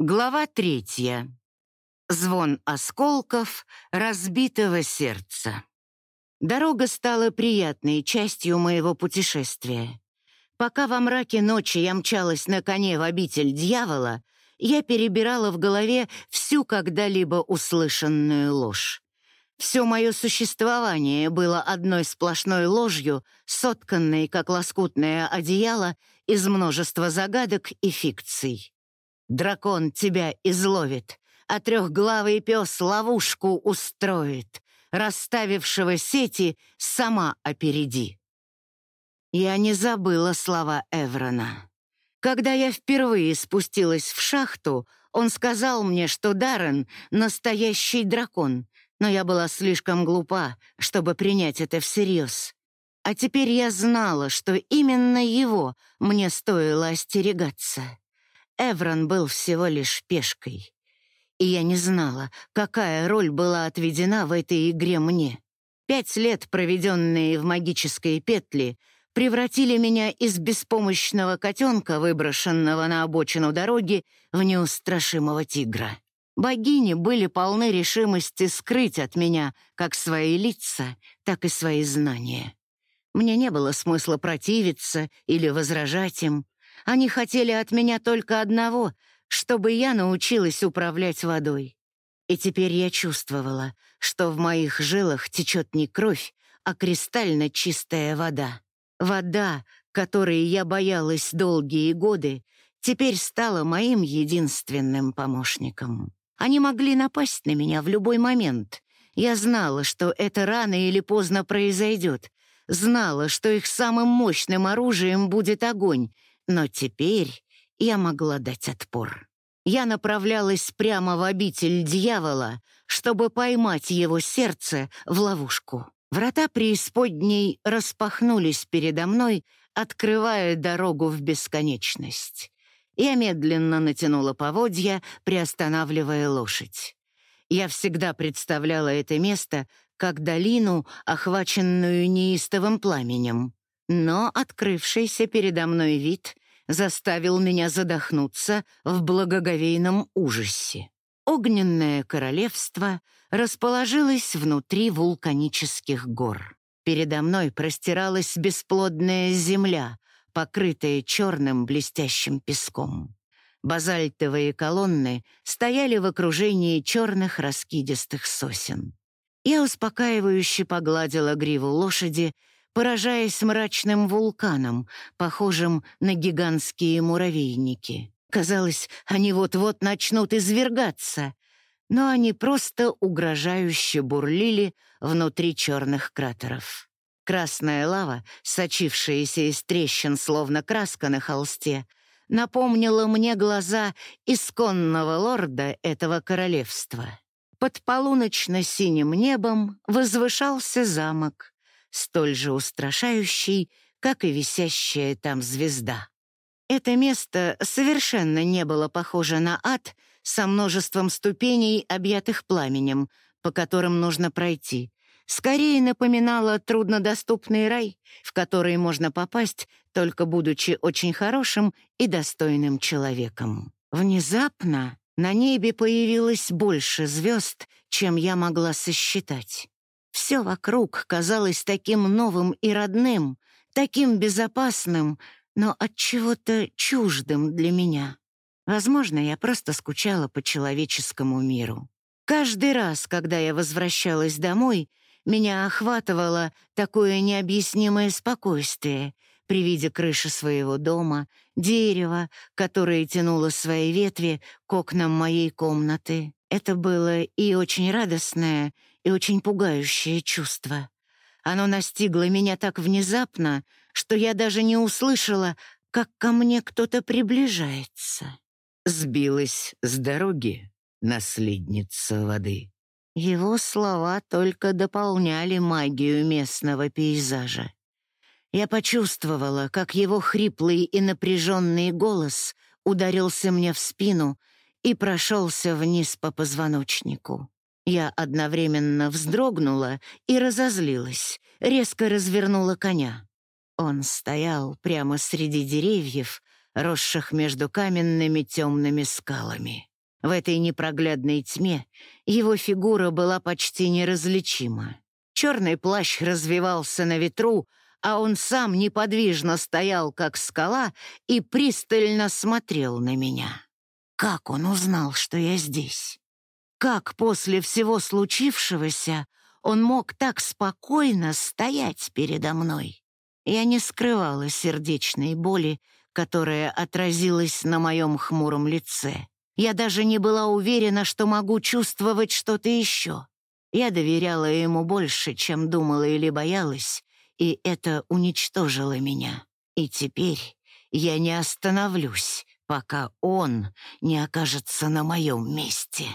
Глава третья. Звон осколков разбитого сердца. Дорога стала приятной частью моего путешествия. Пока во мраке ночи я мчалась на коне в обитель дьявола, я перебирала в голове всю когда-либо услышанную ложь. Все мое существование было одной сплошной ложью, сотканной, как лоскутное одеяло, из множества загадок и фикций. Дракон тебя изловит, а трехглавый пес ловушку устроит, расставившего сети сама опереди. Я не забыла слова Эврона. Когда я впервые спустилась в шахту, он сказал мне, что Даррен — настоящий дракон, но я была слишком глупа, чтобы принять это всерьез. А теперь я знала, что именно его мне стоило остерегаться. Эврон был всего лишь пешкой. И я не знала, какая роль была отведена в этой игре мне. Пять лет, проведенные в магической петле, превратили меня из беспомощного котенка, выброшенного на обочину дороги, в неустрашимого тигра. Богини были полны решимости скрыть от меня как свои лица, так и свои знания. Мне не было смысла противиться или возражать им. Они хотели от меня только одного — чтобы я научилась управлять водой. И теперь я чувствовала, что в моих жилах течет не кровь, а кристально чистая вода. Вода, которой я боялась долгие годы, теперь стала моим единственным помощником. Они могли напасть на меня в любой момент. Я знала, что это рано или поздно произойдет, знала, что их самым мощным оружием будет огонь, но теперь я могла дать отпор. Я направлялась прямо в обитель дьявола, чтобы поймать его сердце в ловушку. Врата преисподней распахнулись передо мной, открывая дорогу в бесконечность. Я медленно натянула поводья, приостанавливая лошадь. Я всегда представляла это место как долину, охваченную неистовым пламенем. Но открывшийся передо мной вид заставил меня задохнуться в благоговейном ужасе. Огненное королевство расположилось внутри вулканических гор. Передо мной простиралась бесплодная земля, покрытая черным блестящим песком. Базальтовые колонны стояли в окружении черных раскидистых сосен. Я успокаивающе погладила гриву лошади, поражаясь мрачным вулканом, похожим на гигантские муравейники. Казалось, они вот-вот начнут извергаться, но они просто угрожающе бурлили внутри черных кратеров. Красная лава, сочившаяся из трещин, словно краска на холсте, напомнила мне глаза исконного лорда этого королевства. Под полуночно-синим небом возвышался замок, столь же устрашающий, как и висящая там звезда. Это место совершенно не было похоже на ад со множеством ступеней, объятых пламенем, по которым нужно пройти. Скорее напоминало труднодоступный рай, в который можно попасть, только будучи очень хорошим и достойным человеком. Внезапно на небе появилось больше звезд, чем я могла сосчитать. Все вокруг казалось таким новым и родным, таким безопасным, но от чего-то чуждым для меня. Возможно, я просто скучала по человеческому миру. Каждый раз, когда я возвращалась домой, меня охватывало такое необъяснимое спокойствие при виде крыши своего дома, дерева, которое тянуло свои ветви к окнам моей комнаты. Это было и очень радостное, и очень пугающее чувство. Оно настигло меня так внезапно, что я даже не услышала, как ко мне кто-то приближается. Сбилась с дороги, наследница воды. Его слова только дополняли магию местного пейзажа. Я почувствовала, как его хриплый и напряженный голос ударился мне в спину и прошелся вниз по позвоночнику. Я одновременно вздрогнула и разозлилась, резко развернула коня. Он стоял прямо среди деревьев, росших между каменными темными скалами. В этой непроглядной тьме его фигура была почти неразличима. Черный плащ развивался на ветру, а он сам неподвижно стоял, как скала, и пристально смотрел на меня. Как он узнал, что я здесь? Как после всего случившегося он мог так спокойно стоять передо мной? Я не скрывала сердечной боли, которая отразилась на моем хмуром лице. Я даже не была уверена, что могу чувствовать что-то еще. Я доверяла ему больше, чем думала или боялась, и это уничтожило меня. И теперь я не остановлюсь, пока он не окажется на моем месте.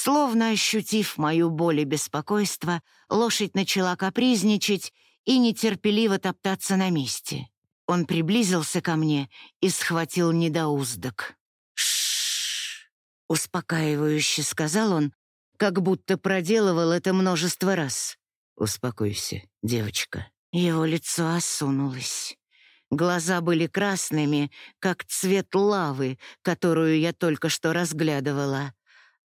Словно ощутив мою боль и беспокойство, лошадь начала капризничать и нетерпеливо топтаться на месте. Он приблизился ко мне и схватил недоуздок. «Ш-ш-ш!» успокаивающе сказал он, как будто проделывал это множество раз. «Успокойся, девочка». Его лицо осунулось. Глаза были красными, как цвет лавы, которую я только что разглядывала.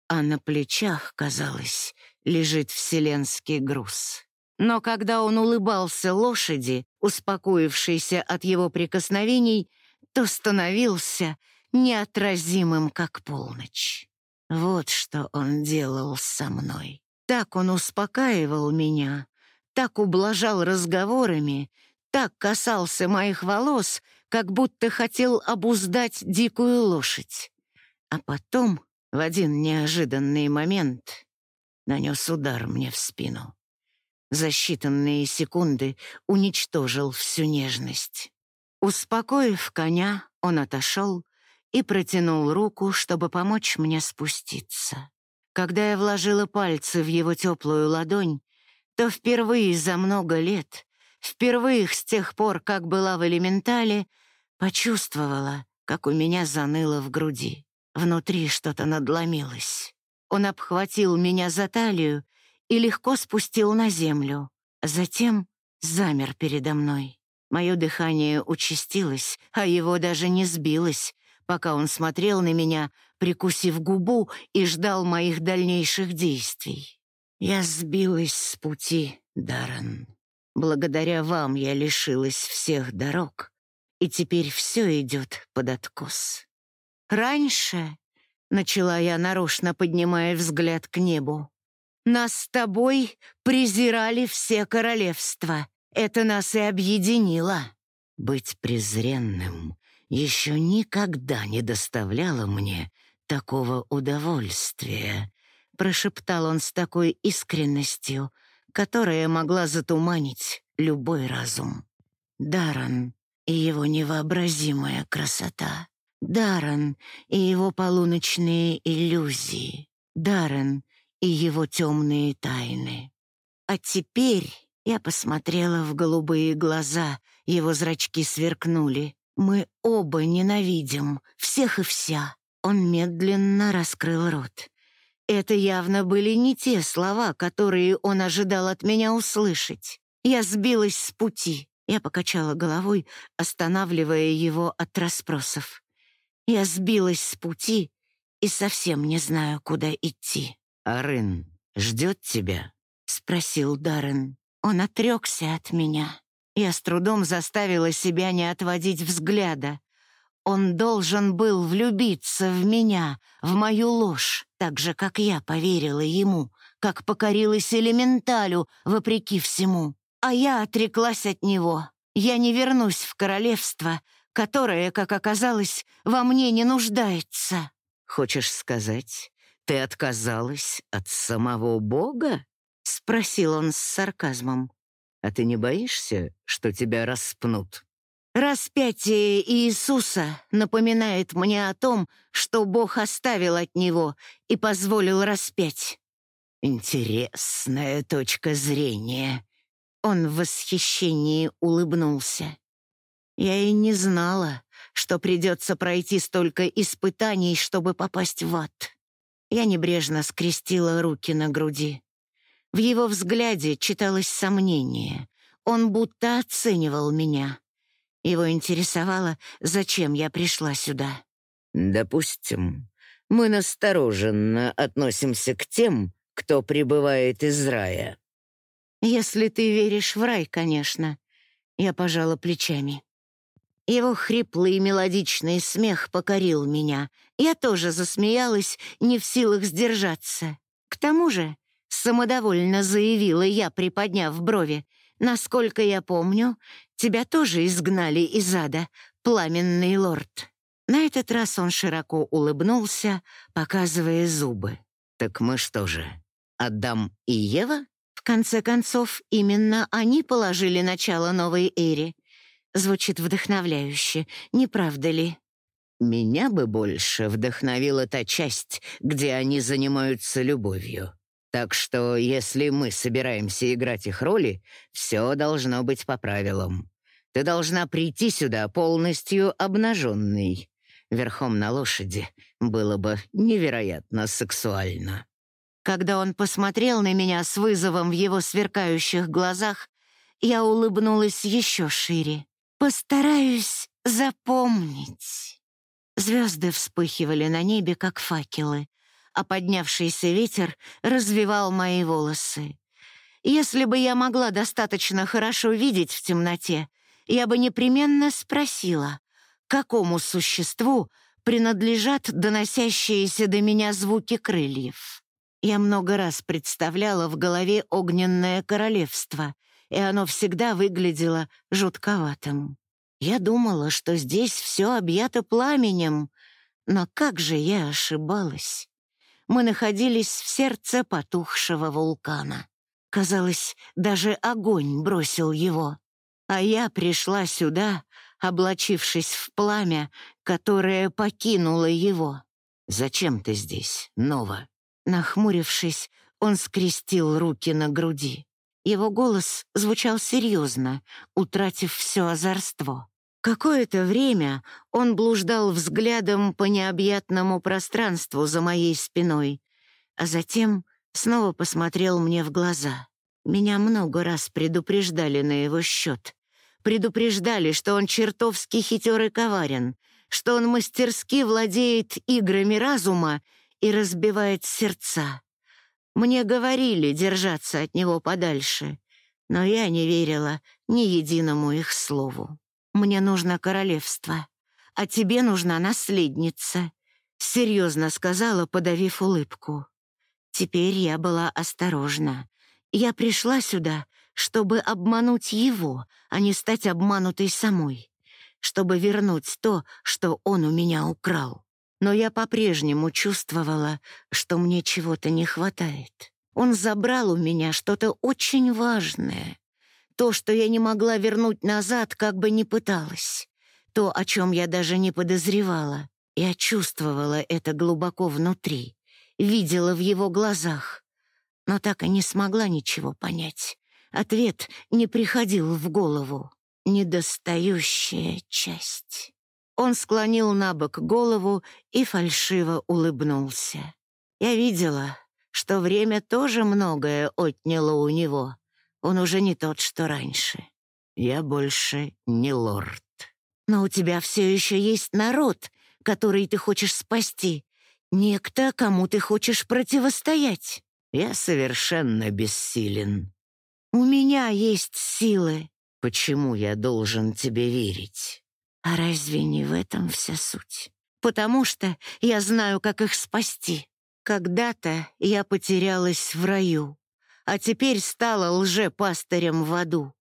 А на плечах, казалось, лежит вселенский груз. Но когда он улыбался лошади, успокоившейся от его прикосновений, то становился неотразимым, как полночь. Вот что он делал со мной. Так он успокаивал меня, так ублажал разговорами, так касался моих волос, как будто хотел обуздать дикую лошадь. А потом, в один неожиданный момент, нанес удар мне в спину. За считанные секунды уничтожил всю нежность. Успокоив коня, он отошел и протянул руку, чтобы помочь мне спуститься. Когда я вложила пальцы в его теплую ладонь, то впервые за много лет, впервые с тех пор, как была в элементале, почувствовала, как у меня заныло в груди. Внутри что-то надломилось. Он обхватил меня за талию и легко спустил на землю. Затем замер передо мной. Мое дыхание участилось, а его даже не сбилось, пока он смотрел на меня, прикусив губу и ждал моих дальнейших действий. Я сбилась с пути, Даррен. Благодаря вам я лишилась всех дорог, и теперь все идет под откос. Раньше, — начала я нарочно, поднимая взгляд к небу, нас с тобой презирали все королевства. Это нас и объединило. Быть презренным еще никогда не доставляло мне такого удовольствия, прошептал он с такой искренностью, которая могла затуманить любой разум. Даран и его невообразимая красота. Даран и его полуночные иллюзии. Даран и его темные тайны. А теперь я посмотрела в голубые глаза, его зрачки сверкнули. Мы оба ненавидим, всех и вся. Он медленно раскрыл рот. Это явно были не те слова, которые он ожидал от меня услышать. Я сбилась с пути. Я покачала головой, останавливая его от расспросов. Я сбилась с пути и совсем не знаю, куда идти. «Арын ждет тебя?» — спросил Даррен. Он отрекся от меня. Я с трудом заставила себя не отводить взгляда. Он должен был влюбиться в меня, в мою ложь, так же, как я поверила ему, как покорилась элементалю, вопреки всему. А я отреклась от него. Я не вернусь в королевство, которое, как оказалось, во мне не нуждается. Хочешь сказать, ты отказалась от самого Бога? Спросил он с сарказмом. А ты не боишься, что тебя распнут? Распятие Иисуса напоминает мне о том, что Бог оставил от него и позволил распять. Интересная точка зрения. Он в восхищении улыбнулся. Я и не знала, что придется пройти столько испытаний, чтобы попасть в ад. Я небрежно скрестила руки на груди. В его взгляде читалось сомнение. Он будто оценивал меня. Его интересовало, зачем я пришла сюда. «Допустим, Мы настороженно относимся к тем, кто прибывает из рая. Если ты веришь в рай, конечно. Я пожала плечами. Его хриплый мелодичный смех покорил меня. Я тоже засмеялась, не в силах сдержаться. К тому же, самодовольно заявила я, приподняв брови, насколько я помню, тебя тоже изгнали из ада, пламенный лорд. На этот раз он широко улыбнулся, показывая зубы. «Так мы что же, Адам и Ева?» В конце концов, именно они положили начало новой эре. Звучит вдохновляюще, не правда ли? Меня бы больше вдохновила та часть, где они занимаются любовью. Так что, если мы собираемся играть их роли, все должно быть по правилам. Ты должна прийти сюда полностью обнаженной. Верхом на лошади было бы невероятно сексуально. Когда он посмотрел на меня с вызовом в его сверкающих глазах, я улыбнулась еще шире. «Постараюсь запомнить». Звезды вспыхивали на небе, как факелы, а поднявшийся ветер развивал мои волосы. Если бы я могла достаточно хорошо видеть в темноте, я бы непременно спросила, какому существу принадлежат доносящиеся до меня звуки крыльев. Я много раз представляла в голове огненное королевство, и оно всегда выглядело жутковатым. Я думала, что здесь все объято пламенем, но как же я ошибалась. Мы находились в сердце потухшего вулкана. Казалось, даже огонь бросил его. А я пришла сюда, облачившись в пламя, которое покинуло его. «Зачем ты здесь, Нова?» Нахмурившись, он скрестил руки на груди. Его голос звучал серьезно, утратив все озорство. Какое-то время он блуждал взглядом по необъятному пространству за моей спиной, а затем снова посмотрел мне в глаза. Меня много раз предупреждали на его счет. Предупреждали, что он чертовски хитер и коварен, что он мастерски владеет играми разума и разбивает сердца. Мне говорили держаться от него подальше, но я не верила ни единому их слову. Мне нужно королевство, а тебе нужна наследница», — серьезно сказала, подавив улыбку. Теперь я была осторожна. Я пришла сюда, чтобы обмануть его, а не стать обманутой самой, чтобы вернуть то, что он у меня украл но я по-прежнему чувствовала, что мне чего-то не хватает. Он забрал у меня что-то очень важное. То, что я не могла вернуть назад, как бы ни пыталась. То, о чем я даже не подозревала. Я чувствовала это глубоко внутри, видела в его глазах, но так и не смогла ничего понять. Ответ не приходил в голову. Недостающая часть. Он склонил на бок голову и фальшиво улыбнулся. Я видела, что время тоже многое отняло у него. Он уже не тот, что раньше. Я больше не лорд. Но у тебя все еще есть народ, который ты хочешь спасти. Некто, кому ты хочешь противостоять. Я совершенно бессилен. У меня есть силы. Почему я должен тебе верить? А разве не в этом вся суть? Потому что я знаю, как их спасти. Когда-то я потерялась в раю, а теперь стала лже-пастырем в аду.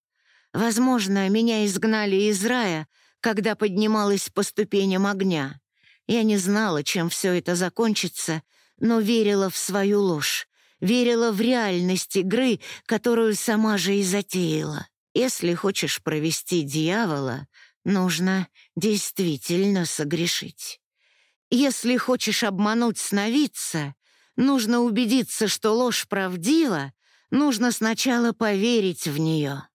Возможно, меня изгнали из рая, когда поднималась по ступеням огня. Я не знала, чем все это закончится, но верила в свою ложь, верила в реальность игры, которую сама же и затеяла. Если хочешь провести дьявола, Нужно действительно согрешить. Если хочешь обмануть сновидца, нужно убедиться, что ложь правдива, нужно сначала поверить в нее.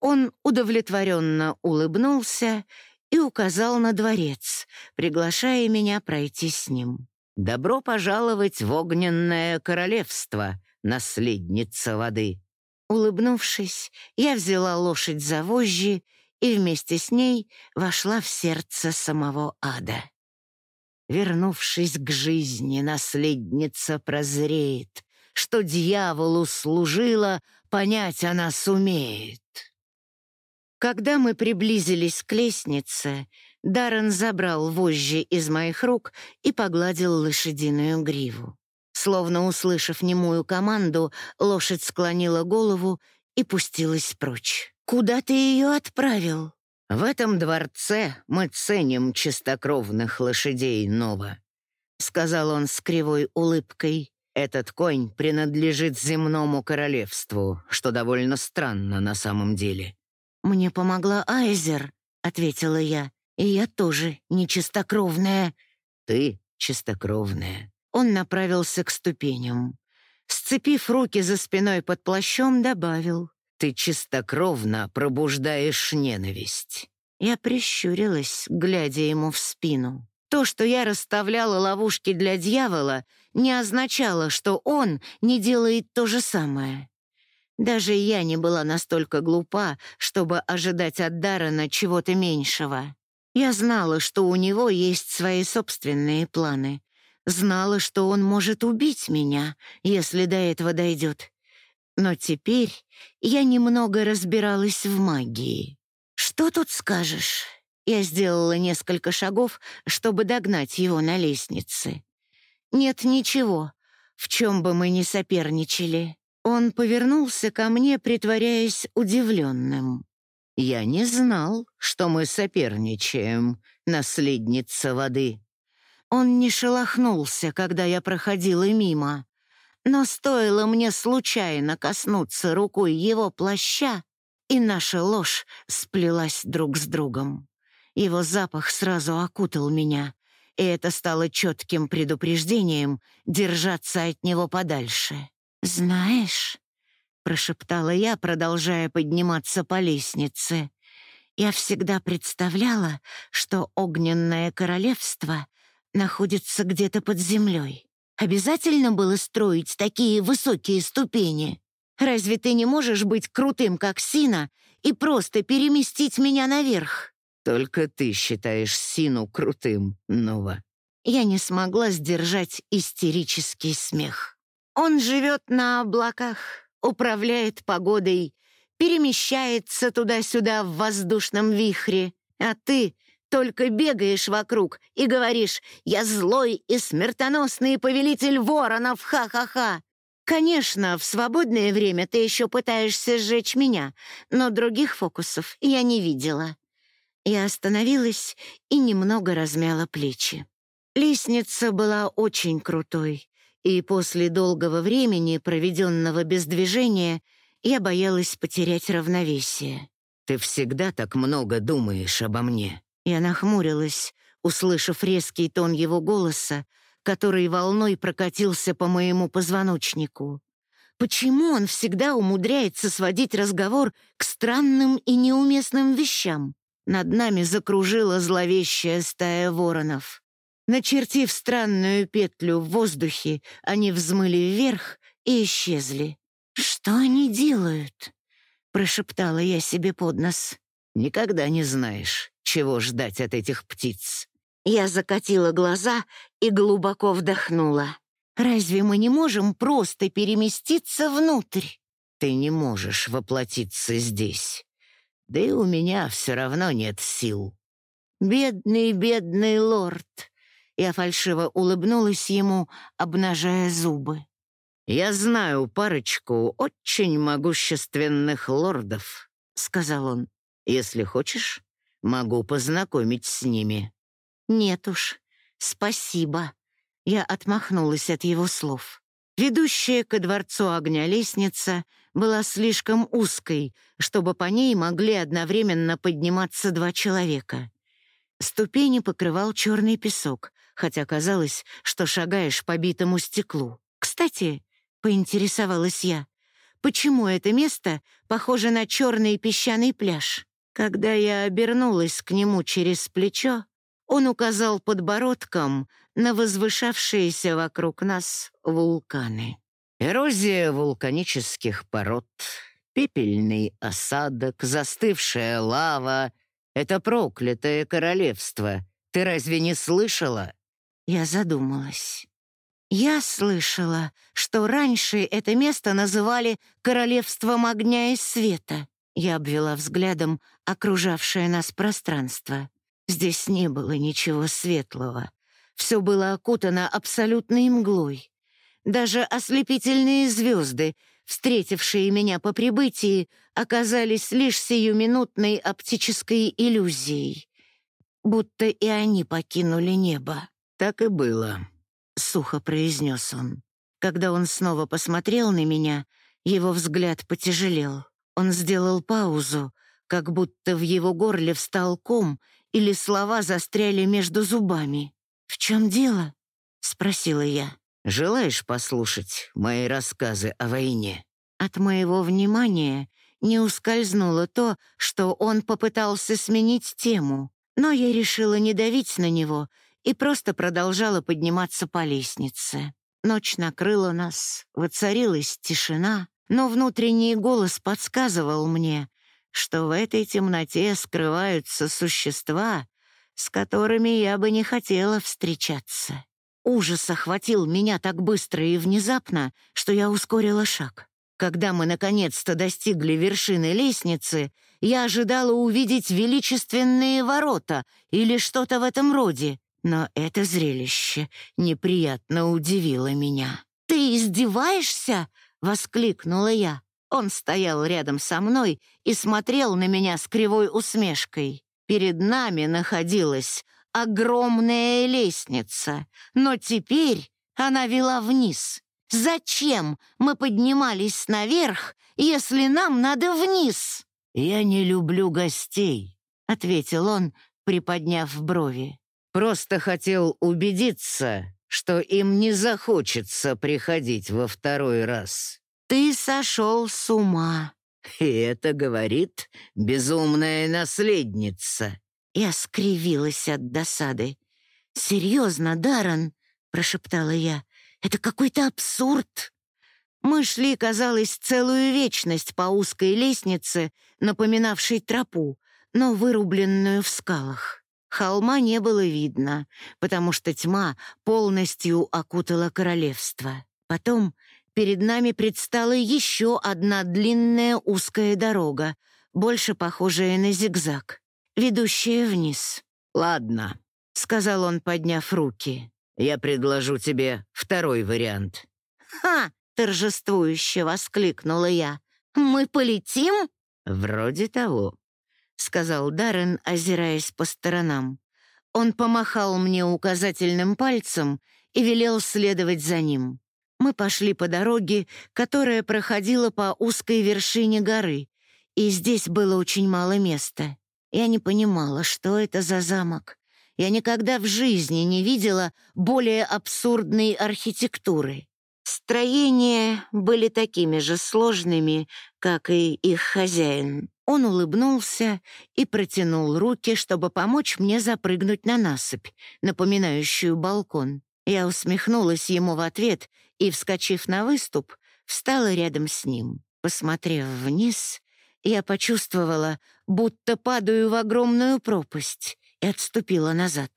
Он удовлетворенно улыбнулся и указал на дворец, приглашая меня пройти с ним. «Добро пожаловать в огненное королевство, наследница воды!» Улыбнувшись, я взяла лошадь за вожжи и вместе с ней вошла в сердце самого ада. Вернувшись к жизни, наследница прозреет, что дьяволу служила, понять она сумеет. Когда мы приблизились к лестнице, Даррен забрал вожжи из моих рук и погладил лошадиную гриву. Словно услышав немую команду, лошадь склонила голову и пустилась прочь. «Куда ты ее отправил?» «В этом дворце мы ценим чистокровных лошадей Нова», — сказал он с кривой улыбкой. «Этот конь принадлежит земному королевству, что довольно странно на самом деле. «Мне помогла Айзер», — ответила я. «И я тоже не чистокровная». «Ты чистокровная». Он направился к ступеням. Сцепив руки за спиной под плащом, добавил. «Ты чистокровно пробуждаешь ненависть». Я прищурилась, глядя ему в спину. То, что я расставляла ловушки для дьявола, не означало, что он не делает то же самое. Даже я не была настолько глупа, чтобы ожидать от Даррена чего-то меньшего. Я знала, что у него есть свои собственные планы. Знала, что он может убить меня, если до этого дойдет. Но теперь я немного разбиралась в магии. «Что тут скажешь?» Я сделала несколько шагов, чтобы догнать его на лестнице. «Нет ничего, в чем бы мы ни соперничали. Он повернулся ко мне, притворяясь удивленным. «Я не знал, что мы соперничаем, наследница воды». Он не шелохнулся, когда я проходила мимо. Но стоило мне случайно коснуться рукой его плаща, и наша ложь сплелась друг с другом. Его запах сразу окутал меня, и это стало четким предупреждением держаться от него подальше. «Знаешь», — прошептала я, продолжая подниматься по лестнице, «я всегда представляла, что огненное королевство находится где-то под землей. Обязательно было строить такие высокие ступени? Разве ты не можешь быть крутым, как Сина, и просто переместить меня наверх?» «Только ты считаешь Сину крутым, Нова». Я не смогла сдержать истерический смех. Он живет на облаках, управляет погодой, перемещается туда-сюда в воздушном вихре, а ты только бегаешь вокруг и говоришь «Я злой и смертоносный повелитель воронов, ха-ха-ха!» Конечно, в свободное время ты еще пытаешься сжечь меня, но других фокусов я не видела. Я остановилась и немного размяла плечи. Лестница была очень крутой, и после долгого времени, проведенного без движения, я боялась потерять равновесие. «Ты всегда так много думаешь обо мне». Я нахмурилась, услышав резкий тон его голоса, который волной прокатился по моему позвоночнику. Почему он всегда умудряется сводить разговор к странным и неуместным вещам? Над нами закружила зловещая стая воронов. Начертив странную петлю в воздухе, они взмыли вверх и исчезли. «Что они делают?» — прошептала я себе под нос. «Никогда не знаешь, чего ждать от этих птиц». Я закатила глаза и глубоко вдохнула. «Разве мы не можем просто переместиться внутрь?» «Ты не можешь воплотиться здесь. Да и у меня все равно нет сил». «Бедный, бедный лорд!» Я фальшиво улыбнулась ему, обнажая зубы. «Я знаю парочку очень могущественных лордов», — сказал он. «Если хочешь, могу познакомить с ними». «Нет уж, спасибо». Я отмахнулась от его слов. Ведущая ко дворцу огня лестница была слишком узкой, чтобы по ней могли одновременно подниматься два человека. Ступени покрывал черный песок, хотя казалось, что шагаешь по битому стеклу. «Кстати», — поинтересовалась я, «почему это место похоже на черный песчаный пляж?» Когда я обернулась к нему через плечо, он указал подбородком на возвышавшиеся вокруг нас вулканы. Эрозия вулканических пород, пепельный осадок, застывшая лава — это проклятое королевство. Ты разве не слышала? Я задумалась. Я слышала, что раньше это место называли «королевством огня и света». Я обвела взглядом окружавшее нас пространство. Здесь не было ничего светлого. Все было окутано абсолютной мглой. Даже ослепительные звезды, встретившие меня по прибытии, оказались лишь сиюминутной оптической иллюзией. Будто и они покинули небо. «Так и было», — сухо произнес он. Когда он снова посмотрел на меня, его взгляд потяжелел. Он сделал паузу, как будто в его горле встал ком или слова застряли между зубами. «В чем дело?» — спросила я. «Желаешь послушать мои рассказы о войне?» От моего внимания не ускользнуло то, что он попытался сменить тему, но я решила не давить на него и просто продолжала подниматься по лестнице. Ночь накрыла нас, воцарилась тишина, но внутренний голос подсказывал мне, что в этой темноте скрываются существа, с которыми я бы не хотела встречаться. Ужас охватил меня так быстро и внезапно, что я ускорила шаг. Когда мы наконец-то достигли вершины лестницы, я ожидала увидеть величественные ворота или что-то в этом роде, но это зрелище неприятно удивило меня. «Ты издеваешься?» — воскликнула я. Он стоял рядом со мной и смотрел на меня с кривой усмешкой. Перед нами находилась огромная лестница, но теперь она вела вниз. Зачем мы поднимались наверх, если нам надо вниз? «Я не люблю гостей», — ответил он, приподняв брови. Просто хотел убедиться, что им не захочется приходить во второй раз. Ты сошел с ума. И это говорит безумная наследница. Я скривилась от досады. «Серьезно, Даррен?» — прошептала я. «Это какой-то абсурд!» Мы шли, казалось, целую вечность по узкой лестнице, напоминавшей тропу, но вырубленную в скалах. Холма не было видно, потому что тьма полностью окутала королевство. Потом перед нами предстала еще одна длинная узкая дорога, больше похожая на зигзаг, ведущая вниз. «Ладно», — сказал он, подняв руки. «Я предложу тебе второй вариант». «Ха!» — торжествующе воскликнула я. «Мы полетим?» «Вроде того», — сказал Даррен, озираясь по сторонам. Он помахал мне указательным пальцем и велел следовать за ним. Мы пошли по дороге, которая проходила по узкой вершине горы, и здесь было очень мало места. Я не понимала, что это за замок. Я никогда в жизни не видела более абсурдной архитектуры. Строения были такими же сложными, как и их хозяин. Он улыбнулся и протянул руки, чтобы помочь мне запрыгнуть на насыпь, напоминающую балкон. Я усмехнулась ему в ответ и, вскочив на выступ, встала рядом с ним. Посмотрев вниз, я почувствовала, будто падаю в огромную пропасть, и отступила назад.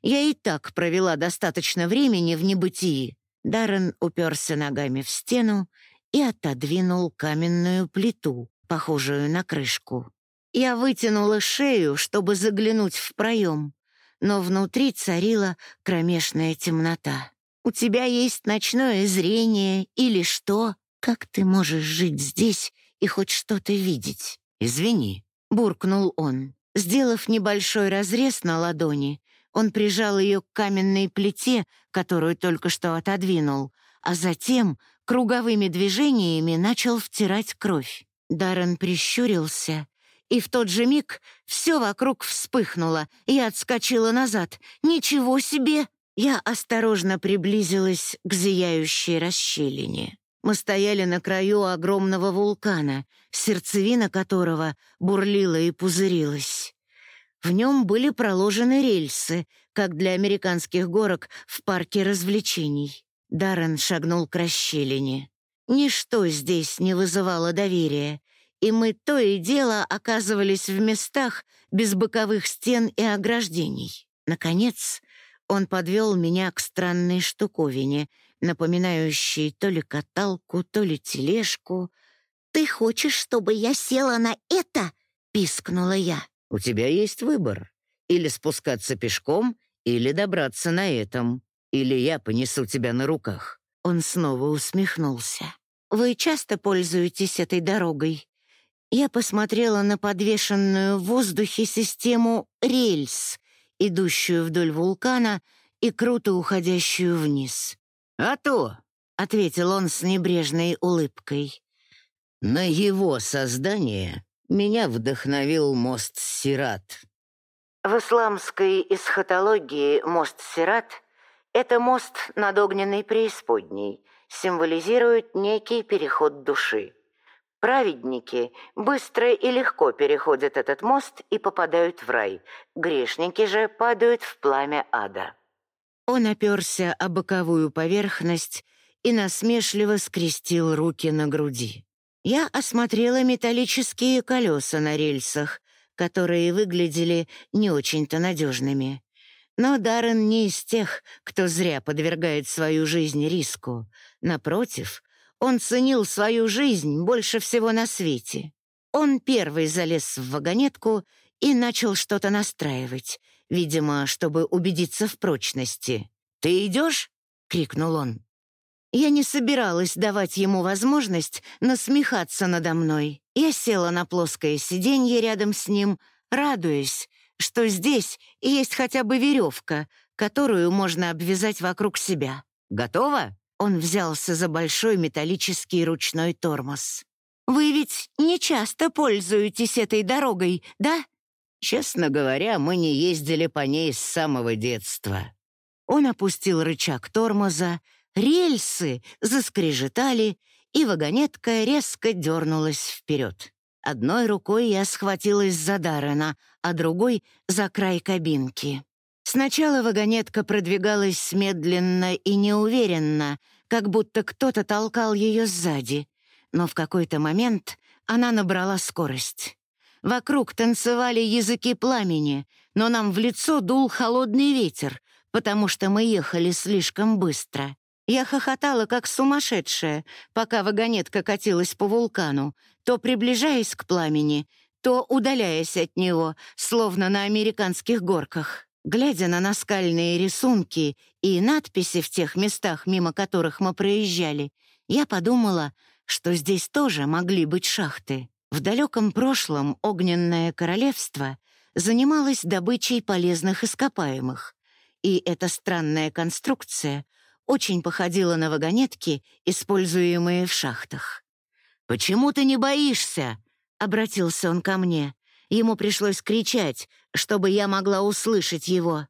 Я и так провела достаточно времени в небытии. Даррен уперся ногами в стену и отодвинул каменную плиту, похожую на крышку. Я вытянула шею, чтобы заглянуть в проем, но внутри царила кромешная темнота. «У тебя есть ночное зрение или что? Как ты можешь жить здесь и хоть что-то видеть?» «Извини», — буркнул он. Сделав небольшой разрез на ладони, он прижал ее к каменной плите, которую только что отодвинул, а затем круговыми движениями начал втирать кровь. Даррен прищурился, и в тот же миг все вокруг вспыхнуло. Я отскочила назад. «Ничего себе!» Я осторожно приблизилась к зияющей расщелине. Мы стояли на краю огромного вулкана, сердцевина которого бурлила и пузырилась. В нем были проложены рельсы, как для американских горок в парке развлечений. Даррен шагнул к расщелине. Ничто здесь не вызывало доверия, и мы то и дело оказывались в местах без боковых стен и ограждений. Наконец, Он подвел меня к странной штуковине, напоминающей то ли каталку, то ли тележку. «Ты хочешь, чтобы я села на это?» — пискнула я. «У тебя есть выбор. Или спускаться пешком, или добраться на этом. Или я понесу тебя на руках». Он снова усмехнулся. «Вы часто пользуетесь этой дорогой?» Я посмотрела на подвешенную в воздухе систему рельс, идущую вдоль вулкана и круто уходящую вниз. «А то», — ответил он с небрежной улыбкой. «На его создание меня вдохновил мост Сират». В исламской эсхатологии мост Сират — это мост над огненной преисподней, символизирует некий переход души. Праведники быстро и легко переходят этот мост и попадают в рай. Грешники же падают в пламя ада. Он оперся о боковую поверхность и насмешливо скрестил руки на груди. Я осмотрела металлические колеса на рельсах, которые выглядели не очень-то надежными. Но Даррен не из тех, кто зря подвергает свою жизнь риску. Напротив, он ценил свою жизнь больше всего на свете. Он первый залез в вагонетку и начал что-то настраивать, видимо, чтобы убедиться в прочности. «Ты идешь?» — крикнул он. Я не собиралась давать ему возможность насмехаться надо мной. Я села на плоское сиденье рядом с ним, радуясь, что здесь есть хотя бы веревка, которую можно обвязать вокруг себя. «Готово?» Он взялся за большой металлический ручной тормоз. «Вы ведь не часто пользуетесь этой дорогой, да?» «Честно говоря, мы не ездили по ней с самого детства». Он опустил рычаг тормоза, рельсы заскрежетали, и вагонетка резко дернулась вперед. Одной рукой я схватилась за Даррена, а другой — за край кабинки. Сначала вагонетка продвигалась медленно и неуверенно, как будто кто-то толкал ее сзади, но в какой-то момент она набрала скорость. Вокруг танцевали языки пламени, но нам в лицо дул холодный ветер, потому что мы ехали слишком быстро. Я хохотала, как сумасшедшая, пока вагонетка катилась по вулкану, то приближаясь к пламени, то удаляясь от него, словно на американских горках. Глядя на наскальные рисунки и надписи в тех местах, мимо которых мы проезжали, я подумала, что здесь тоже могли быть шахты. В далеком прошлом огненное королевство занималось добычей полезных ископаемых, и эта странная конструкция очень походила на вагонетки, используемые в шахтах. «Почему ты не боишься?» — обратился он ко мне. Ему пришлось кричать, чтобы я могла услышать его.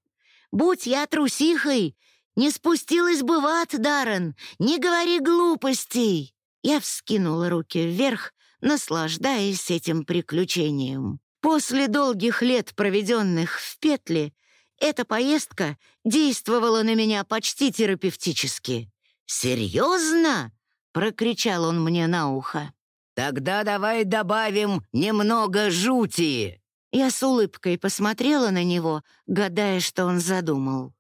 «Будь я трусихой, не спустилась бы в ад, Даррен, не говори глупостей!» Я вскинула руки вверх, наслаждаясь этим приключением. После долгих лет, проведенных в петле, эта поездка действовала на меня почти терапевтически. «Серьезно?» — прокричал он мне на ухо. «Тогда давай добавим немного жути!» Я с улыбкой посмотрела на него, гадая, что он задумал.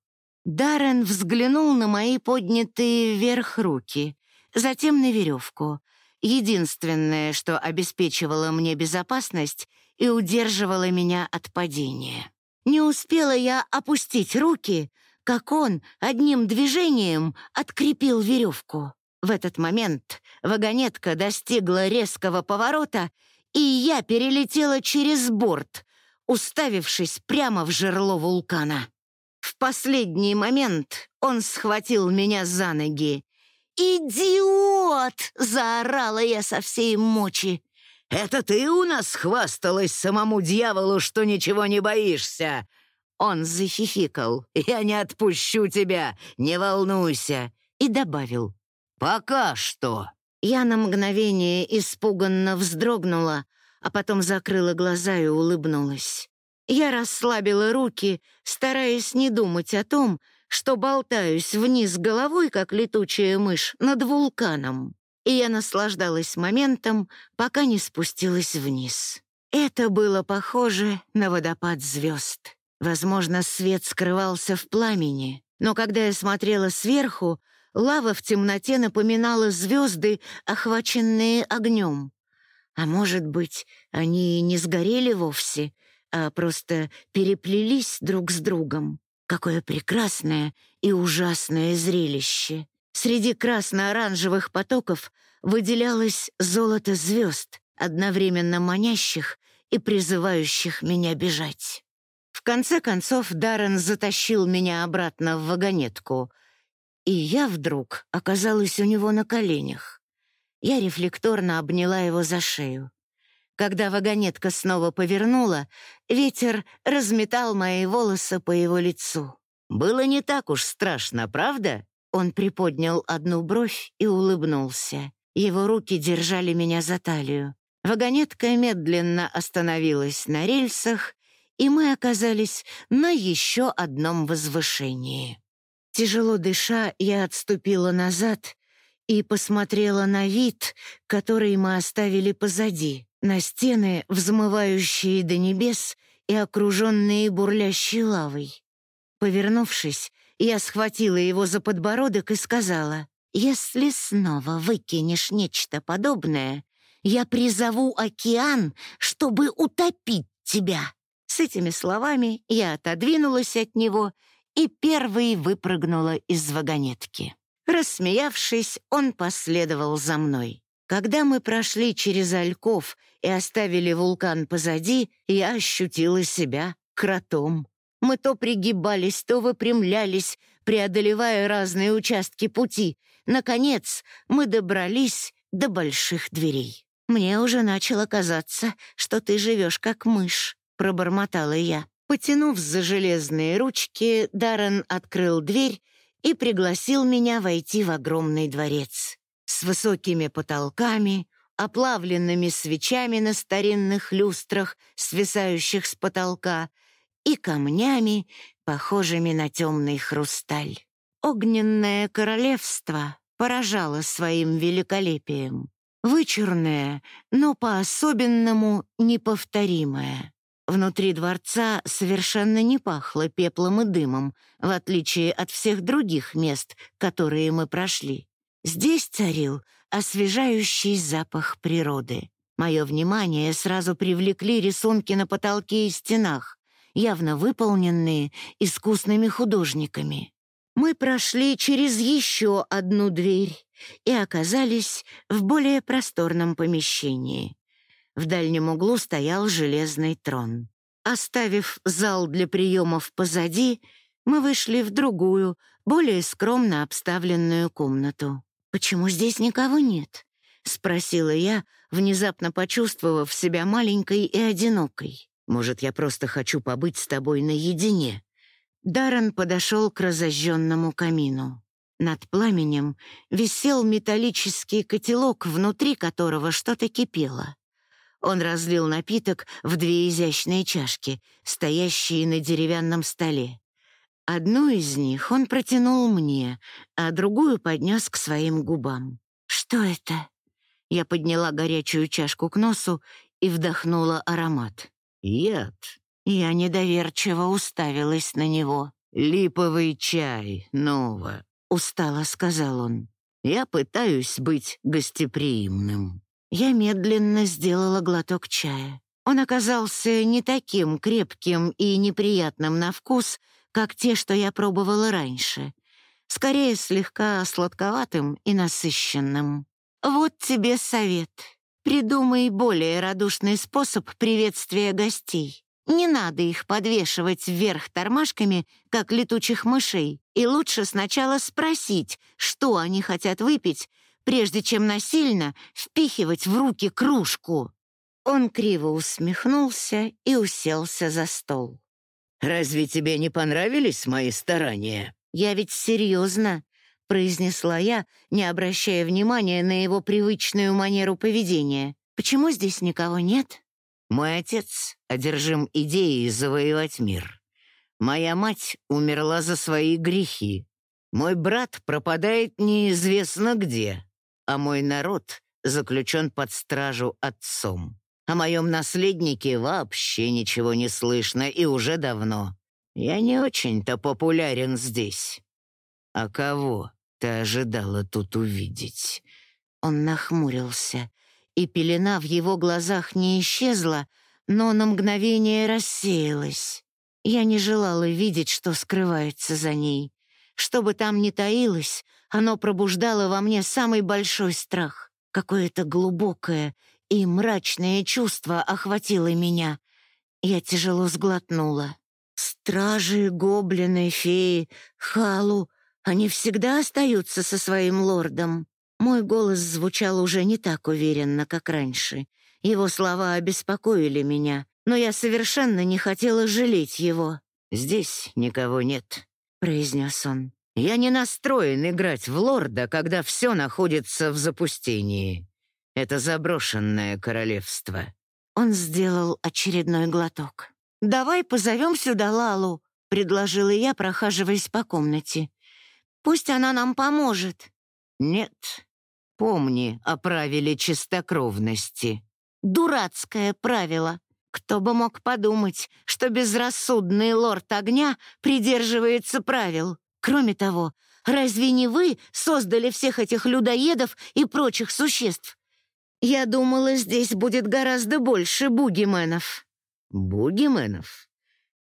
Даррен взглянул на мои поднятые вверх руки, затем на веревку. Единственное, что обеспечивало мне безопасность и удерживало меня от падения. Не успела я опустить руки, как он одним движением открепил веревку. В этот момент вагонетка достигла резкого поворота, и я перелетела через борт, уставившись прямо в жерло вулкана. В последний момент он схватил меня за ноги. «Идиот!» — заорала я со всей мочи. «Это ты у нас хвасталась самому дьяволу, что ничего не боишься?» Он захихикал. «Я не отпущу тебя, не волнуйся!» И добавил. «Пока что». Я на мгновение испуганно вздрогнула, а потом закрыла глаза и улыбнулась. Я расслабила руки, стараясь не думать о том, что болтаюсь вниз головой, как летучая мышь, над вулканом. И я наслаждалась моментом, пока не спустилась вниз. Это было похоже на водопад звезд. Возможно, свет скрывался в пламени, но когда я смотрела сверху, лава в темноте напоминала звезды, охваченные огнем. А может быть, они не сгорели вовсе, а просто переплелись друг с другом. Какое прекрасное и ужасное зрелище! Среди красно-оранжевых потоков выделялось золото звезд, одновременно манящих и призывающих меня бежать. В конце концов Даррен затащил меня обратно в вагонетку, и я вдруг оказалась у него на коленях. Я рефлекторно обняла его за шею. Когда вагонетка снова повернула, ветер разметал мои волосы по его лицу. «Было не так уж страшно, правда?» Он приподнял одну бровь и улыбнулся. Его руки держали меня за талию. Вагонетка медленно остановилась на рельсах, и мы оказались на еще одном возвышении. Тяжело дыша, я отступила назад и посмотрела на вид, который мы оставили позади, на стены, взмывающие до небес и окруженные бурлящей лавой. Повернувшись, я схватила его за подбородок и сказала, «Если снова выкинешь нечто подобное, я призову океан, чтобы утопить тебя». С этими словами я отодвинулась от него и первой выпрыгнула из вагонетки. Рассмеявшись, он последовал за мной. Когда мы прошли через Альков и оставили вулкан позади, я ощутила себя кротом. Мы то пригибались, то выпрямлялись, преодолевая разные участки пути. Наконец, мы добрались до больших дверей. «Мне уже начало казаться, что ты живешь как мышь», — пробормотала я. Потянув за железные ручки, Даррен открыл дверь и пригласил меня войти в огромный дворец. С высокими потолками, оплавленными свечами на старинных люстрах, свисающих с потолка, и камнями, похожими на темный хрусталь. Огненное королевство поражало своим великолепием. Вычурное, но по-особенному неповторимое. Внутри дворца совершенно не пахло пеплом и дымом, в отличие от всех других мест, которые мы прошли. Здесь царил освежающий запах природы. Мое внимание сразу привлекли рисунки на потолке и стенах, явно выполненные искусными художниками. Мы прошли через еще одну дверь и оказались в более просторном помещении. В дальнем углу стоял железный трон. Оставив зал для приемов позади, мы вышли в другую, более скромно обставленную комнату. «Почему здесь никого нет?» — спросила я, внезапно почувствовав себя маленькой и одинокой. «Может, я просто хочу побыть с тобой наедине?» Даррен подошел к разожженному камину. Над пламенем висел металлический котелок, внутри которого что-то кипело. Он разлил напиток в две изящные чашки, стоящие на деревянном столе. Одну из них он протянул мне, а другую поднес к своим губам. «Что это?» Я подняла горячую чашку к носу и вдохнула аромат. «Яд». Я недоверчиво уставилась на него. «Липовый чай, Нова», — устало сказал он. «Я пытаюсь быть гостеприимным». Я медленно сделала глоток чая. Он оказался не таким крепким и неприятным на вкус, как те, что я пробовала раньше. Скорее, слегка сладковатым и насыщенным. Вот тебе совет. Придумай более радушный способ приветствия гостей. Не надо их подвешивать вверх тормашками, как летучих мышей, и лучше сначала спросить, что они хотят выпить, прежде чем насильно впихивать в руки кружку. Он криво усмехнулся и уселся за стол. «Разве тебе не понравились мои старания?» «Я ведь серьезно», — произнесла я, не обращая внимания на его привычную манеру поведения. «Почему здесь никого нет?» «Мой отец одержим идеей завоевать мир. Моя мать умерла за свои грехи. Мой брат пропадает неизвестно где а мой народ заключен под стражу отцом. О моем наследнике вообще ничего не слышно и уже давно. Я не очень-то популярен здесь. А кого ты ожидала тут увидеть?» Он нахмурился, и пелена в его глазах не исчезла, но на мгновение рассеялась. Я не желала видеть, что скрывается за ней. Что бы там ни таилось, оно пробуждало во мне самый большой страх. Какое-то глубокое и мрачное чувство охватило меня. Я тяжело сглотнула. Стражи, гоблины, феи, халу — они всегда остаются со своим лордом. Мой голос звучал уже не так уверенно, как раньше. Его слова обеспокоили меня, но я совершенно не хотела жалеть его. «Здесь никого нет», — произнес он. «Я не настроен играть в лорда, когда все находится в запустении. Это заброшенное королевство». Он сделал очередной глоток. «Давай позовем сюда Лалу», — предложила я, прохаживаясь по комнате. «Пусть она нам поможет». «Нет, помни о правиле чистокровности». «Дурацкое правило. Кто бы мог подумать, что безрассудный лорд огня придерживается правил. Кроме того, разве не вы создали всех этих людоедов и прочих существ? Я думала, здесь будет гораздо больше бугименов». «Бугименов?»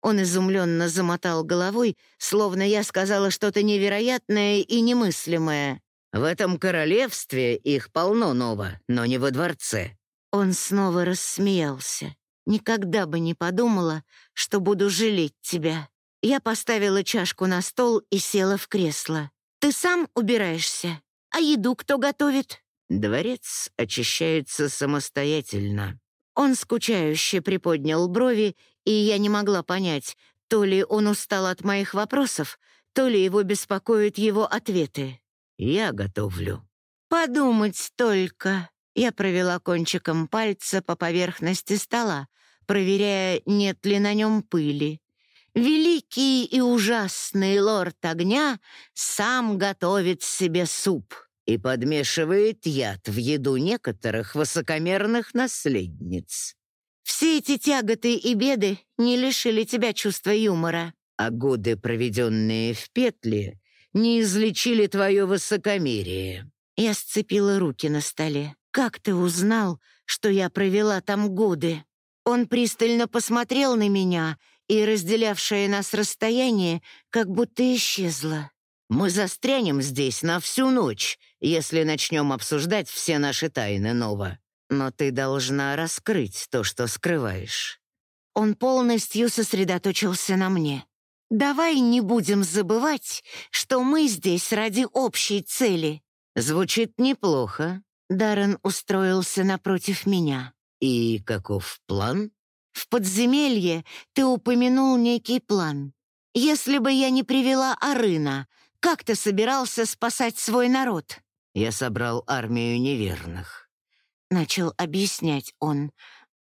Он изумленно замотал головой, словно я сказала что-то невероятное и немыслимое. «В этом королевстве их полно ново, но не во дворце». Он снова рассмеялся. Никогда бы не подумала, что буду жалеть тебя. Я поставила чашку на стол и села в кресло. Ты сам убираешься? А еду кто готовит? Дворец очищается самостоятельно. Он скучающе приподнял брови, и я не могла понять, то ли он устал от моих вопросов, то ли его беспокоят его ответы. «Я готовлю». «Подумать только!» Я провела кончиком пальца по поверхности стола, проверяя, нет ли на нем пыли. Великий и ужасный лорд огня сам готовит себе суп и подмешивает яд в еду некоторых высокомерных наследниц. Все эти тяготы и беды не лишили тебя чувства юмора. А годы, проведенные в петле, не излечили твое высокомерие. Я сцепила руки на столе. «Как ты узнал, что я провела там годы?» Он пристально посмотрел на меня, и разделявшее нас расстояние как будто исчезло. «Мы застрянем здесь на всю ночь, если начнем обсуждать все наши тайны, Нова. Но ты должна раскрыть то, что скрываешь». Он полностью сосредоточился на мне. «Давай не будем забывать, что мы здесь ради общей цели». Звучит неплохо. Даррен устроился напротив меня. «И каков план?» «В подземелье ты упомянул некий план. Если бы я не привела Арына, как ты собирался спасать свой народ?» «Я собрал армию неверных», — начал объяснять он.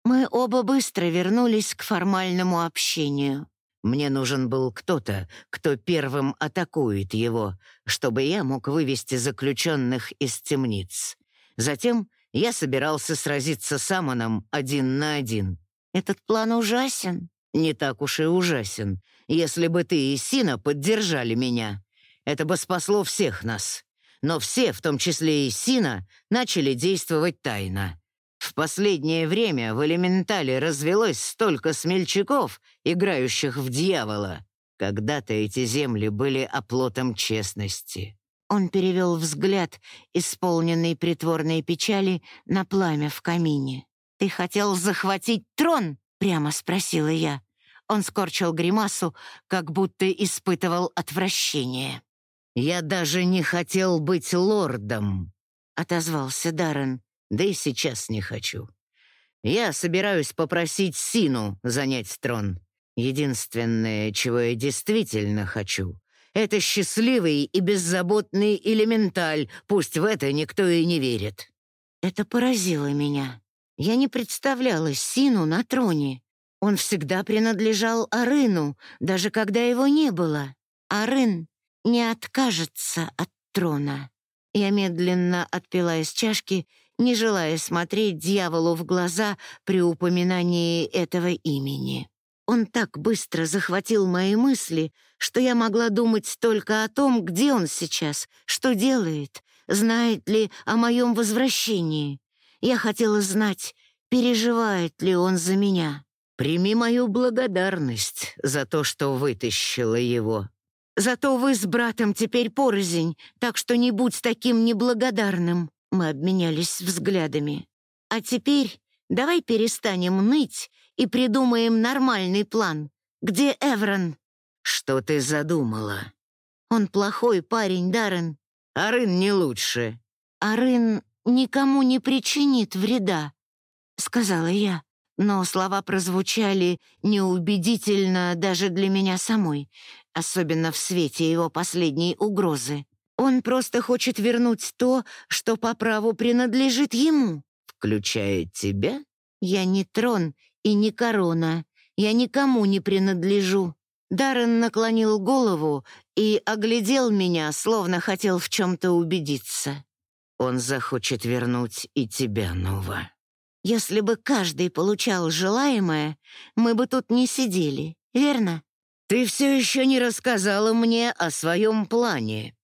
Мы оба быстро вернулись к формальному общению. Мне нужен был кто-то, кто первым атакует его, чтобы я мог вывести заключенных из темниц. Затем я собирался сразиться с Амоном один на один. Этот план ужасен. Не так уж и ужасен. Если бы ты и Сина поддержали меня, это бы спасло всех нас. Но все, в том числе и Сина, начали действовать тайно. В последнее время в элементале развелось столько смельчаков, играющих в дьявола. Когда-то эти земли были оплотом честности. Он перевел взгляд, исполненный притворной печали, на пламя в камине. «Ты хотел захватить трон?» — прямо спросила я. Он скорчил гримасу, как будто испытывал отвращение. «Я даже не хотел быть лордом», — отозвался Даррен. «Да и сейчас не хочу. Я собираюсь попросить Сину занять трон. Единственное, чего я действительно хочу, это счастливый и беззаботный элементаль, пусть в это никто и не верит». Это поразило меня. Я не представляла Сину на троне. Он всегда принадлежал Арыну, даже когда его не было. Арын не откажется от трона. Я медленно отпила из чашки, не желая смотреть дьяволу в глаза при упоминании этого имени. Он так быстро захватил мои мысли, что я могла думать только о том, где он сейчас, что делает, знает ли о моем возвращении. Я хотела знать, переживает ли он за меня. Прими мою благодарность за то, что вытащила его. Зато вы с братом теперь порознь, так что не будь таким неблагодарным. Мы обменялись взглядами. А теперь давай перестанем ныть и придумаем нормальный план. Где Эврон? Что ты задумала? Он плохой парень, Даррен. Арын не лучше. Арын никому не причинит вреда, сказала я. Но слова прозвучали неубедительно даже для меня самой, особенно в свете его последней угрозы. Он просто хочет вернуть то, что по праву принадлежит ему. Включая тебя? Я не трон и не корона. Я никому не принадлежу. Даррен наклонил голову и оглядел меня, словно хотел в чем-то убедиться. Он захочет вернуть и тебя, Нова. Если бы каждый получал желаемое, мы бы тут не сидели, верно? Ты все еще не рассказала мне о своем плане.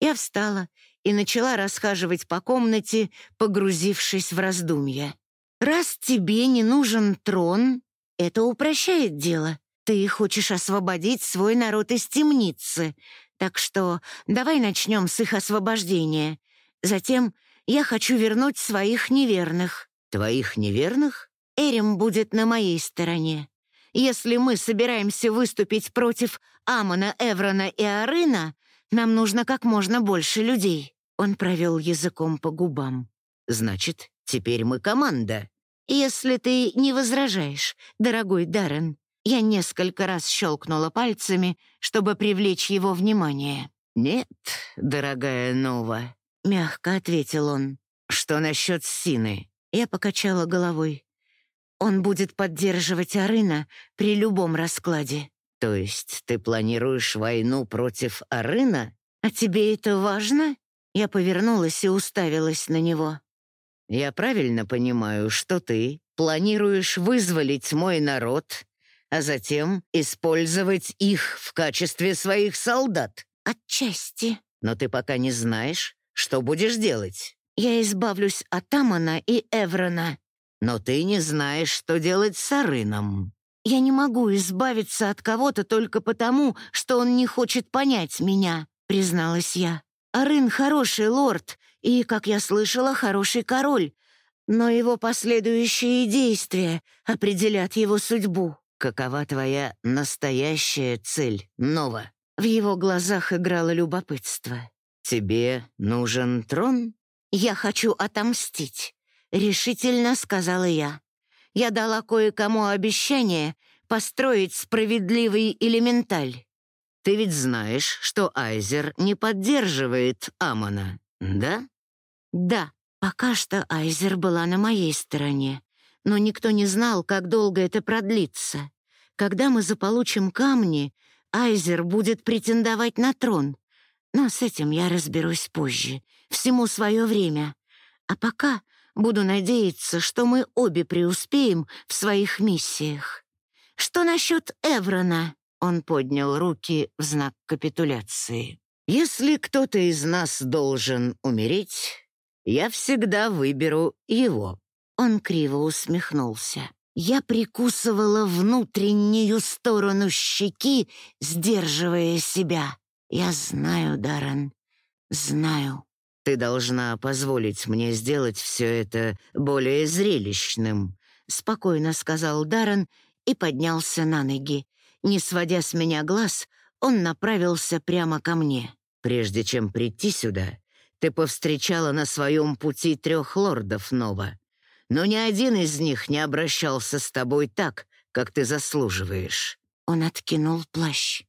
Я встала и начала расхаживать по комнате, погрузившись в раздумья. Раз тебе не нужен трон, это упрощает дело. Ты хочешь освободить свой народ из темницы, так что давай начнем с их освобождения. Затем я хочу вернуть своих неверных. Твоих неверных? Эрим будет на моей стороне. Если мы собираемся выступить против Амона, Эврона и Арына, нам нужно как можно больше людей». Он провел языком по губам. «Значит, теперь мы команда». «Если ты не возражаешь, дорогой Даррен». Я несколько раз щелкнула пальцами, чтобы привлечь его внимание. «Нет, дорогая Нова», — мягко ответил он. «Что насчет Сины?» Я покачала головой. Он будет поддерживать Арына при любом раскладе. То есть ты планируешь войну против Арына? А тебе это важно? Я повернулась и уставилась на него. Я правильно понимаю, что ты планируешь вызволить мой народ, а затем использовать их в качестве своих солдат? Отчасти. Но ты пока не знаешь, что будешь делать. Я избавлюсь от Амона и Эврона. Но ты не знаешь, что делать с Арыном. Я не могу избавиться от кого-то только потому, что он не хочет понять меня, призналась я. Арын хороший лорд и, как я слышала, хороший король, но его последующие действия определят его судьбу. Какова твоя настоящая цель, Нова? В его глазах играло любопытство. Тебе нужен трон? «Я хочу отомстить», — решительно сказала я. Я дала кое-кому обещание построить справедливый элементаль. Ты ведь знаешь, что Айзер не поддерживает Амона, да? Да, пока что Айзер была на моей стороне, но никто не знал, как долго это продлится. Когда мы заполучим камни, Айзер будет претендовать на трон. Но с этим я разберусь позже, всему свое время. А пока буду надеяться, что мы обе преуспеем в своих миссиях. Что насчет Эврона? Он поднял руки в знак капитуляции. Если кто-то из нас должен умереть, я всегда выберу его. Он криво усмехнулся. Я прикусывала внутреннюю сторону щеки, сдерживая себя. Я знаю, Даррен, знаю. Ты должна позволить мне сделать все это более зрелищным», — спокойно сказал Даррен и поднялся на ноги. Не сводя с меня глаз, он направился прямо ко мне. «Прежде чем прийти сюда, ты повстречала на своем пути трех лордов Нова, но ни один из них не обращался с тобой так, как ты заслуживаешь». Он откинул плащ.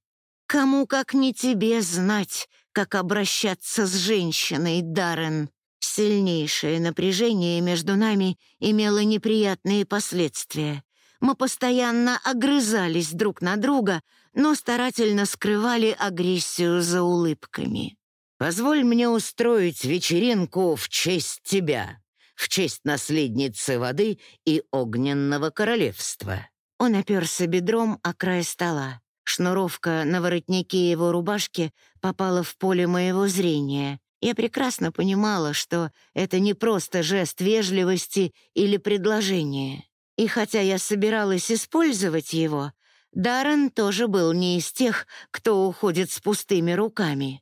«Кому, как не тебе, знать, как обращаться с женщиной, Даррен. Сильнейшее напряжение между нами имело неприятные последствия. Мы постоянно огрызались друг на друга, но старательно скрывали агрессию за улыбками. «Позволь мне устроить вечеринку в честь тебя, в честь наследницы воды и огненного королевства». Он оперся бедром о край стола. Шнуровка на воротнике его рубашки попала в поле моего зрения. Я прекрасно понимала, что это не просто жест вежливости или предложение. И хотя я собиралась использовать его, Даррен тоже был не из тех, кто уходит с пустыми руками.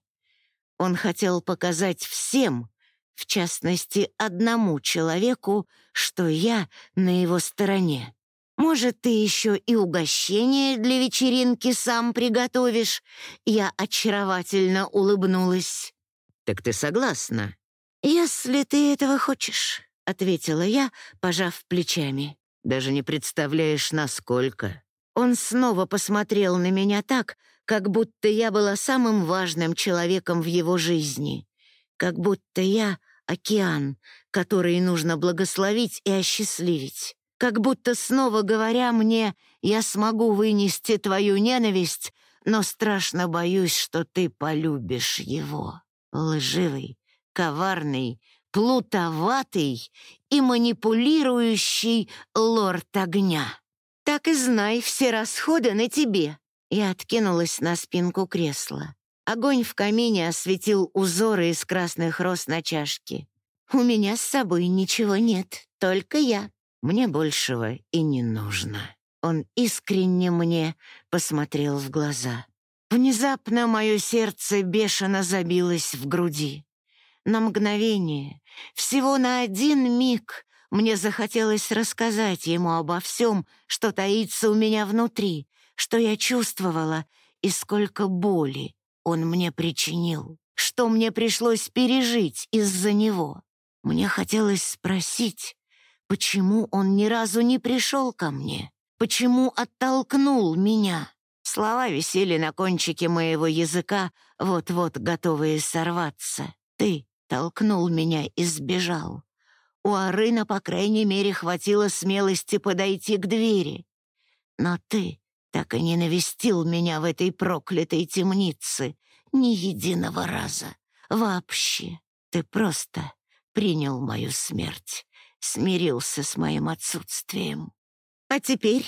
Он хотел показать всем, в частности, одному человеку, что я на его стороне. Может, ты еще и угощение для вечеринки сам приготовишь?» Я очаровательно улыбнулась. «Так ты согласна?» «Если ты этого хочешь», — ответила я, пожав плечами. «Даже не представляешь, насколько». Он снова посмотрел на меня так, как будто я была самым важным человеком в его жизни. Как будто я — океан, который нужно благословить и осчастливить как будто снова говоря мне, я смогу вынести твою ненависть, но страшно боюсь, что ты полюбишь его. Лживый, коварный, плутоватый и манипулирующий лорд огня. Так и знай, все расходы на тебе. Я откинулась на спинку кресла. Огонь в камине осветил узоры из красных роз на чашке. У меня с собой ничего нет, только я. Мне большего и не нужно. Он искренне мне посмотрел в глаза. Внезапно мое сердце бешено забилось в груди. На мгновение, всего на один миг, мне захотелось рассказать ему обо всем, что таится у меня внутри, что я чувствовала и сколько боли он мне причинил, что мне пришлось пережить из-за него. Мне хотелось спросить, Почему он ни разу не пришел ко мне? Почему оттолкнул меня? Слова висели на кончике моего языка, вот-вот готовые сорваться. Ты толкнул меня и сбежал. У Арына, по крайней мере, хватило смелости подойти к двери. Но ты так и не навестил меня в этой проклятой темнице ни единого раза. Вообще, ты просто принял мою смерть смирился с моим отсутствием. А теперь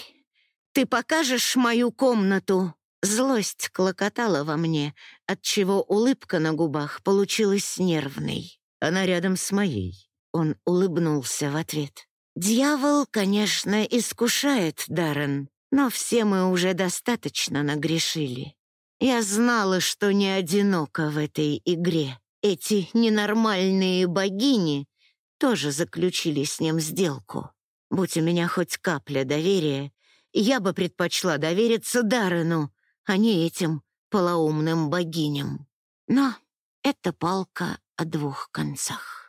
ты покажешь мою комнату. Злость клокотала во мне, отчего улыбка на губах получилась нервной. Она рядом с моей. Он улыбнулся в ответ. «Дьявол, конечно, искушает, Даррен, но все мы уже достаточно нагрешили. Я знала, что не одинока в этой игре. Эти ненормальные богини тоже заключили с ним сделку. Будь у меня хоть капля доверия, я бы предпочла довериться Даррену, а не этим полоумным богиням. Но это палка о двух концах.